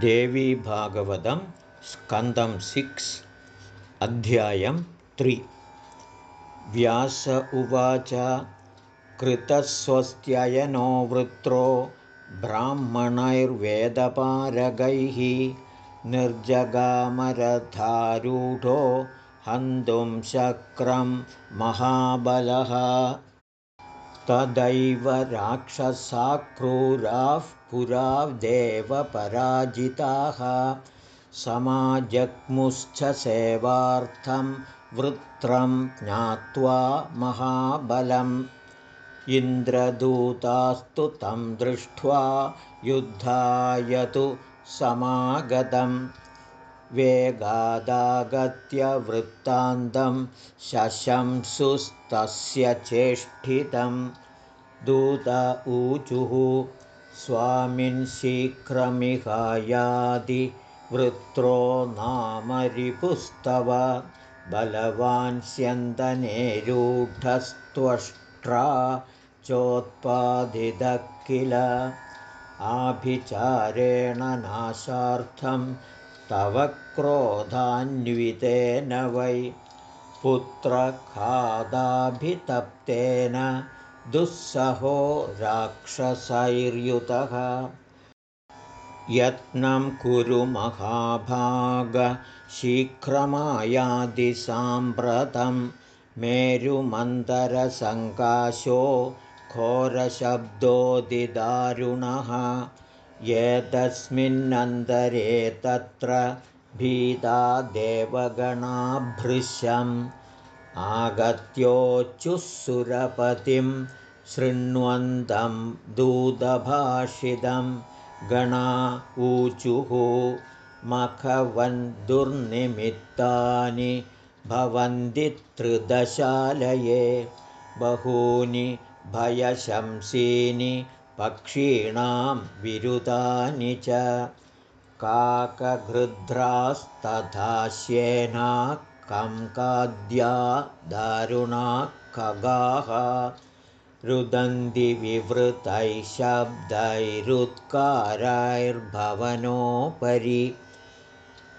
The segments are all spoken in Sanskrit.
देवीभागवतं स्कन्दं सिक्स् अध्यायं त्रि। व्यास उवाच कृतस्वस्त्ययनो वृत्रो ब्राह्मणैर्वेदपारगैः निर्जगामरथारूढो हन्तुं शक्रं महाबलः तदैव राक्षसाक्रूराः पुरा देवपराजिताः। समाजग्मुश्च सेवार्थं वृत्रं ज्ञात्वा महाबलम्। इन्द्रदूतास्तु तं दृष्ट्वा युद्धाय तु समागतं वेगादागत्य वृत्तान्तं शशंसुस्तस्य चेष्टितं। दूत ऊचुः स्वामिन् शीघ्रमिहायादि वृत्रो नामरिपुस्तव। बलवान् स्यन्दनेरूढस्त्वष्ट्रा चोत्पादितः किल आभिचारेण नाशार्थं तव क्रोधान्वितेन वै। पुत्रखादाभितप्तेन दुःसहो राक्षसैर्युतः। यत्नं कुरु महाभागशीघ्रमायादिसाम्प्रतं मेरुमन्दरसङ्काशो घोरशब्दोदिदारुणः एतस्मिन्नन्तरे तत्र भीता देवगणाभृशम् आगत्योच्चुःसुरपतिं शृण्वन्तं दूतभाषितं गणा ऊचुः मखवन्दुर्निमित्तानि भवन्ति त्रिदशालये बहूनि भयशंसीनि पक्षीणां विरुतानि च काकघृध्रास्तथाश्येना कङ्काद्या दारुणा खगाः। रुदन्ति विवृतैः शब्दैरुत्कारैर्भवनोपरि।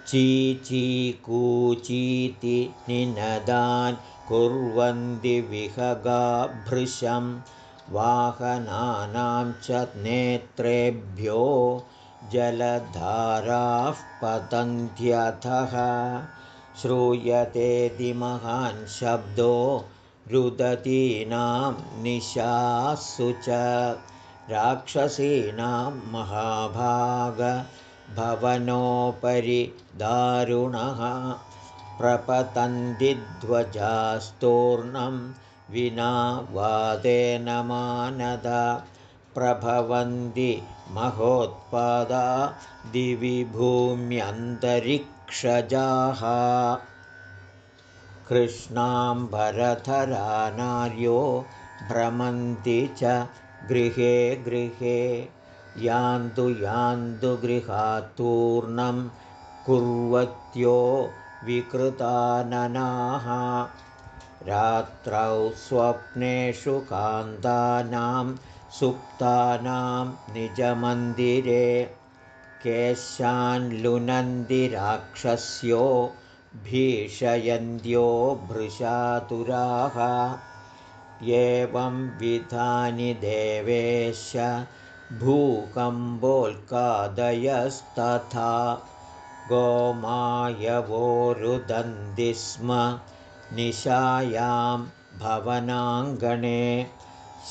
चीचीकूचीति निनदान् कुर्वन्ति विहगाभृशं वाहनानां च नेत्रेभ्यो जलधाराः पतन्त्यथः। श्रूयते महान् शब्दो रुदतीनां निशासु च। राक्षसीनां महाभागभवनोपरि दारुणः। प्रपतन्दिध्वजास्तूर्णं विना वादेन मानद। प्रभवन्ति महोत्पादा दिवि भूम्यन्तरिक्षजाः। कृष्णाम्बरधरा नार्यो भ्रमन्ति च गृहे गृहे। यान्तु यान्तु गृहात्तूर्णं कुर्वत्यो विकृताननाः रात्रौ स्वप्नेषु कान्तानां सुप्तानां निजमन्दिरे केशान्लुनन्दिराक्षस्यो भीषयन्त्यो भृशातुराः। एवं विधानि देवेश भूकम्बोल्कादयस्तथा गोमायवो रुदन्ति स्म निशायां भवनाङ्गणे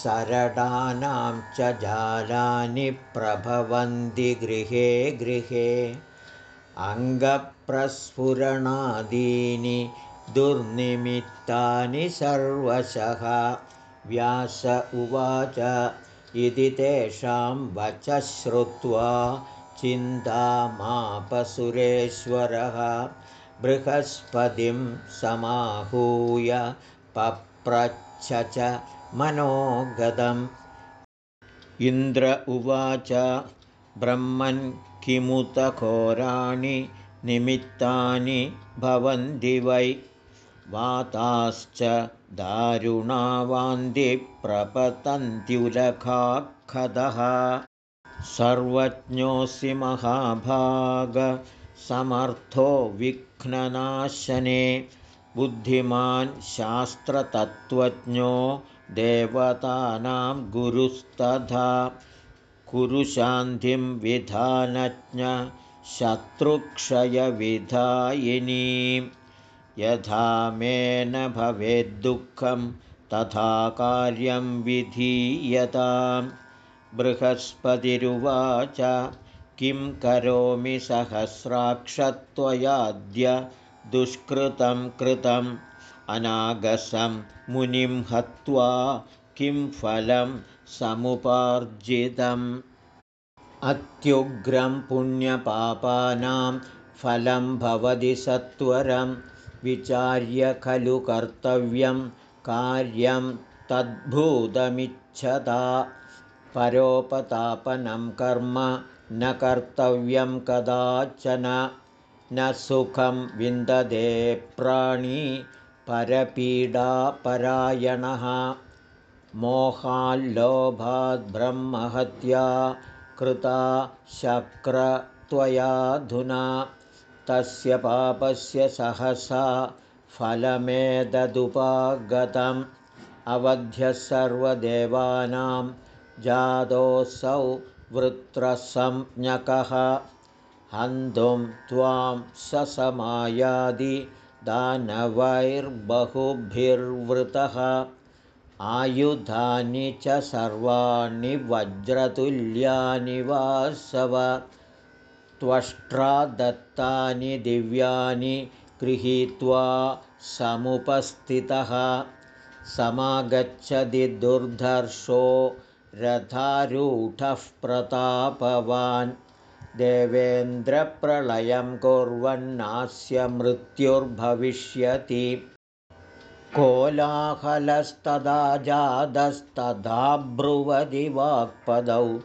सरडानां च जालानि प्रभवन्ति गृहे गृहे। अङ्गप्रस्फुरणादीनि दुर्निमित्तानि सर्वशः। व्यास उवाच इति तेषां वचः श्रुत्वा चिन्तामापसुरेश्वरः बृहस्पतिं समाहूय पप्रच्छ च मनोगतम् इन्द्र उवाच ब्रह्मन् किमुतघोराणि निमित्तानि भवन्ति वै। वाताश्च दारुणावान्ति प्रपतन्त्युलखाखदः सर्वज्ञोऽसि महाभागसमर्थो विघ्ननाशने बुद्धिमान् शास्त्रतत्त्वज्ञो देवतानां गुरुस्तथा कुरुशान्तिं विधानज्ञ शत्रुक्षयविधायिनीं। यथा मे न भवेद्दुःखं तथा कार्यं विधीयतां बृहस्पतिरुवाच किं करोमि सहस्राक्षत्वयाद्य दुष्कृतं कृतम् अनागसं मुनिं हत्वा किं फलं समुपार्जितम्? अत्युग्रं पुण्यपापानां फलं भवति सत्वरं विचार्य खलु कर्तव्यं कार्यं तद्भूतमिच्छता परोपतापनं कर्म न कर्तव्यं कदाचन न सुखं विन्ददे प्राणी परपीडापरायणः मोहाल्लोभाद्ब्रह्महत्या कृता शक्रत्वयाधुना तस्य पापस्य सहसा फलमेतदुपागतम् अवध्यः सर्वदेवानां जातोऽसौ वृत्रसंज्ञकः। हन्तुं त्वां ससमायादि दानवैर्बहुभिर्वृतः। आयुधानि च सर्वाणि वज्रतुल्यानि वासव। त्वष्ट्रा दत्तानि दिव्यानि गृहीत्वा समुपस्थितः। समागच्छति दुर्धर्षो रथारूढः प्रतापवान्। देवेन्द्रप्रलयं कुर्वन्नास्य मृत्युर्भविष्यति। कोलाहलस्तदा जातस्तदा ब्रुवदि वाक्पदौ।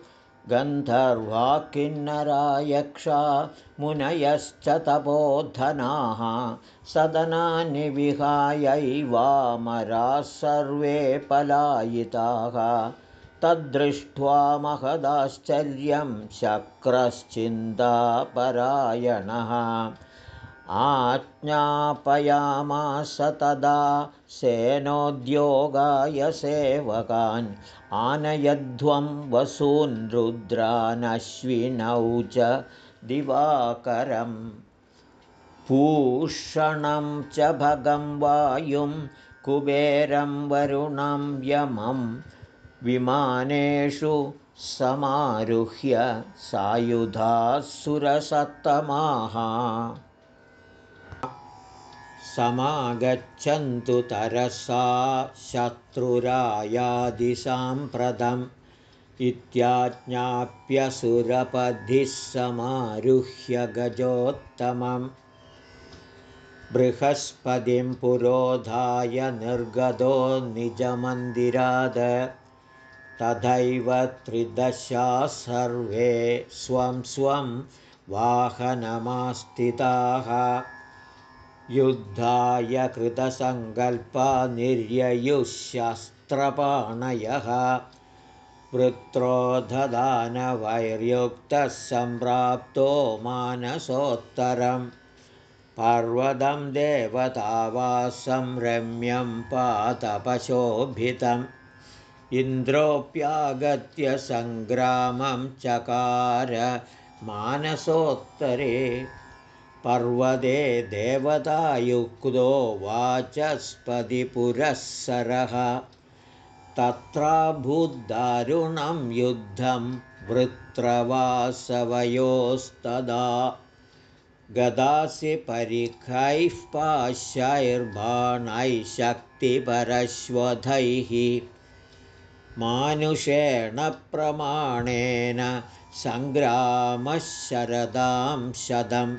गन्धर्वा किन्नरायक्षा मुनयश्च तपोधनाः। सदनानि विहायैवामराः सर्वे पलायिताः तद्दृष्ट्वा महदाश्चर्यं शक्रश्चिन्तापरायणः। आज्ञापयामास तदा सेनोद्योगाय सेवकान् आनयध्वं वसून् रुद्रानश्विनौ च दिवाकरं। पूषणं च भगं वायुं कुबेरं वरुणं यमं विमानेषु समारुह्य सायुधाः सुरसत्तमाः समागच्छन्तु तरसा शत्रुरायादिसाम्प्रतम् इत्याज्ञाप्यसुरपधिः समारुह्य गजोत्तमम् बृहस्पतिं पुरोधाय निर्गतो निजमन्दिराद तथैव त्रिदशा सर्वे स्वं स्वं वाहनमास्थिताः। युद्धाय कृतसङ्कल्पा निर्ययुशस्त्रपाणयः वृत्रोधदानवैर्युक्तः सम्प्राप्तो मानसोत्तरं। पर्वतं देवतावासं रम्यं पातपशोभितम् इन्द्रोऽप्यागत्य सङ्ग्रामं चकार मानसोत्तरे पर्वते देवतायुक्तो वाचस्पतिपुरःसरः तत्राभूद्दारुणं युद्धं वृत्रवासवयोस्तदा गदासि परिखैः पाशैर्बाणैः शक्तिपरश्वधैः मानुषेण प्रमाणेन सङ्ग्रामः शरदां शतम्।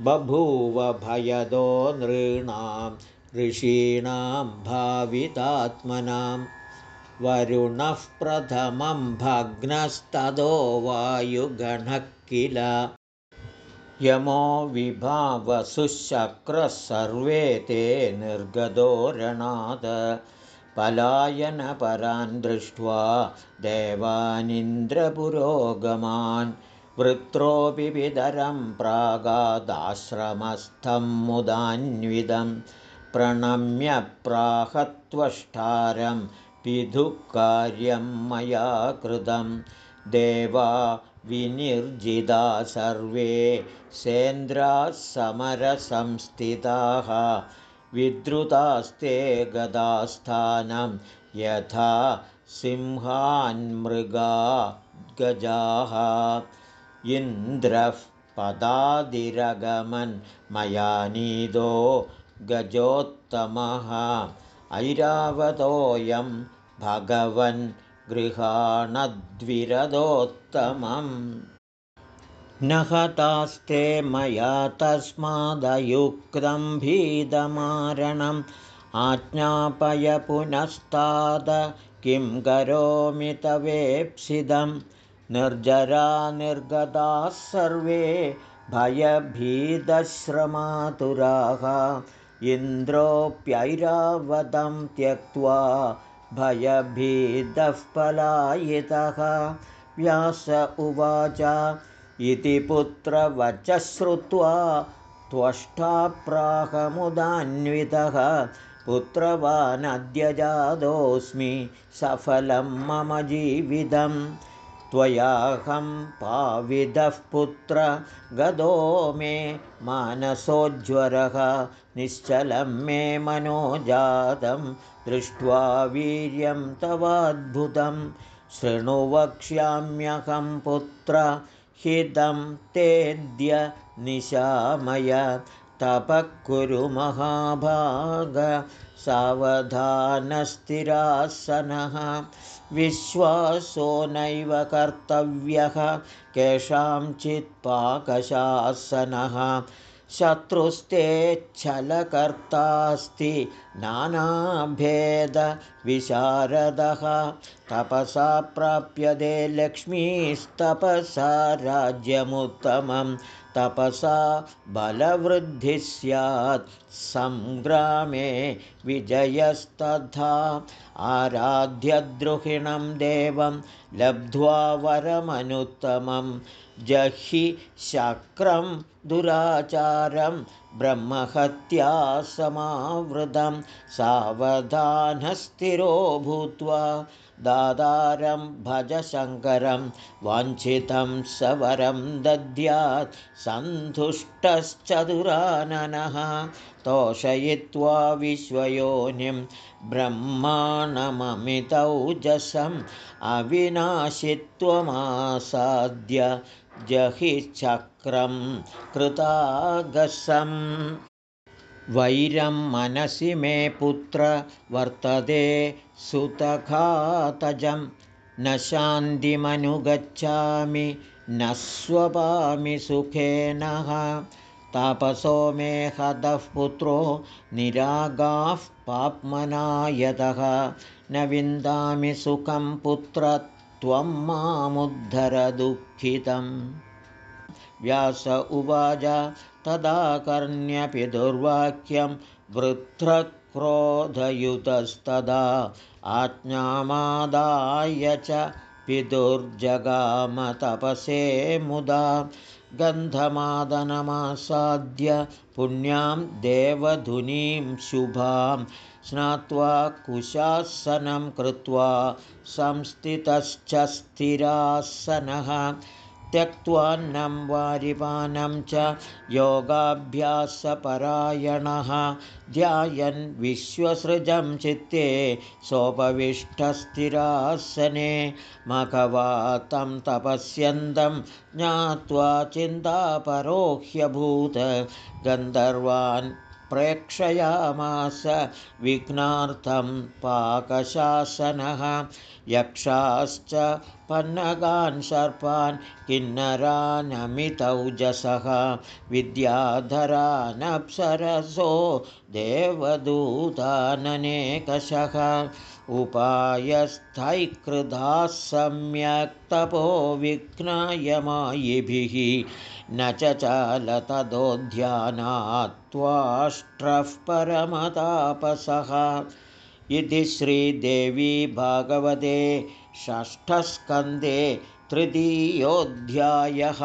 बभूव भयदो नृणां ऋषीणां भावितात्मनां। वरुणः प्रथमं भग्नस्ततो वायुगणः किल। यमो विभावसुशक्रः सर्वे ते निर्गतो रणाद पलायनपरान् दृष्ट्वा देवानिन्द्रपुरोगमान् वृत्रोऽपि विदरं प्रागादाश्रमस्थं मुदान्विदं प्रणम्य प्राहत्वष्टारं पिधुकार्यं मया कृतं। देवा विनिर्जिता सर्वे सेन्द्राः समरसंस्थिताः विद्रुतास्ते गदास्थानं यथा सिंहान्मृगा गजाः। इन्द्रः पदादिरगमन् मया नीदो गजोत्तमः। ऐरावतोऽयं भगवन् गृहाणद्विरदोत्तमम् न हतास्ते मया तस्मादयुक्तं भीदमारणम् आज्ञापय पुनस्ताद किं करोमि तवेप्सिदम् निर्जरा निर्गताः सर्वे भयभीदश्रमातुराः इन्द्रोऽप्यैरावतं त्यक्त्वा भयभीदः पलायितः। व्यास उवाच इति पुत्रवच श्रुत्वा त्वष्टाप्राहमुदान्वितः पुत्रवानद्यजातोऽस्मि सफलं मम जीवितम्। त्वयाहं पाविदः पुत्र गदो मे मानसोज्ज्वरः निश्चलं मे मनोजातं दृष्ट्वा वीर्यं तवाद्भुतं। शृणु वक्ष्याम्यहं पुत्र हितं तेद्य निशामय तपः कुरु महाभाग सावधानस्थिरासनः। विश्वासो नैव कर्तव्यः केषाञ्चित् पाकशासनः शत्रुस्तेच्छलकर्तास्ति नानाभेदविशारदः। तपसा प्राप्यते लक्ष्मीस्तपसा राज्यमुत्तमं। तपसा बलवृद्धिः स्यात्। सङ्ग्रामे विजयस्तथा। आराध्यद्रुहिणं देवं लब्ध्वा वरमनुत्तमं। जहि शक्रं दुराचारं ब्रह्महत्यासमावृतं सावधानस्थिरो भूत्वा दादारं भजशङ्करं वाञ्छितं सवरं दद्यात् सन्तुष्टश्चतुराननः तोषयित्वा विश्वयोनिं ब्रह्माणममितौजसम् अविनाशित्वमासाद्य जहि चक्रं कृतागसम् वैरं मनसि मे पुत्र वर्तते सुतघातजं न शान्तिमनुगच्छामि न स्वपामि सुखेनः। तापसो मे हतः पुत्रो निरागाः पाप्मनायतः। न विन्दामि सुखं पुत्र त्वं मामुद्धरदुःखितम् व्यास उवाच तदा कर्ण्यपि दुर्वाक्यं वृत्रक्रोधयुतस्तदा आज्ञामादाय च पितुर्जगामतपसे मुदा गन्धमादनमासाद्य पुण्यां देवधुनीं शुभां स्नात्वा कुशासनं कृत्वा संस्थितश्च स्थिरासनः त्यक्त्वान्नं वारिपानं च योगाभ्यासपरायणः। ध्यायन् विश्वसृजं चित्ते सोपविष्टस्थिरासने मघवातं तपस्यन्तं ज्ञात्वा चिन्तापरोह्यभूत। गन्धर्वान् प्रेक्षयामास विघ्नार्थं पाकशासनः यक्षाश्च पन्नगान् सर्पान् किन्नरानमितौजसः। विद्याधरानप्सरसो देवदूताननेकषः उपायस्थैकृधाः सम्यक् तपो विघ्नायमायिभिः न च चालतदोध्यानात्वाष्ट्रः परमतापसः। इति श्रीदेवी भागवते षष्ठस्कन्धे तृतीयोऽध्यायः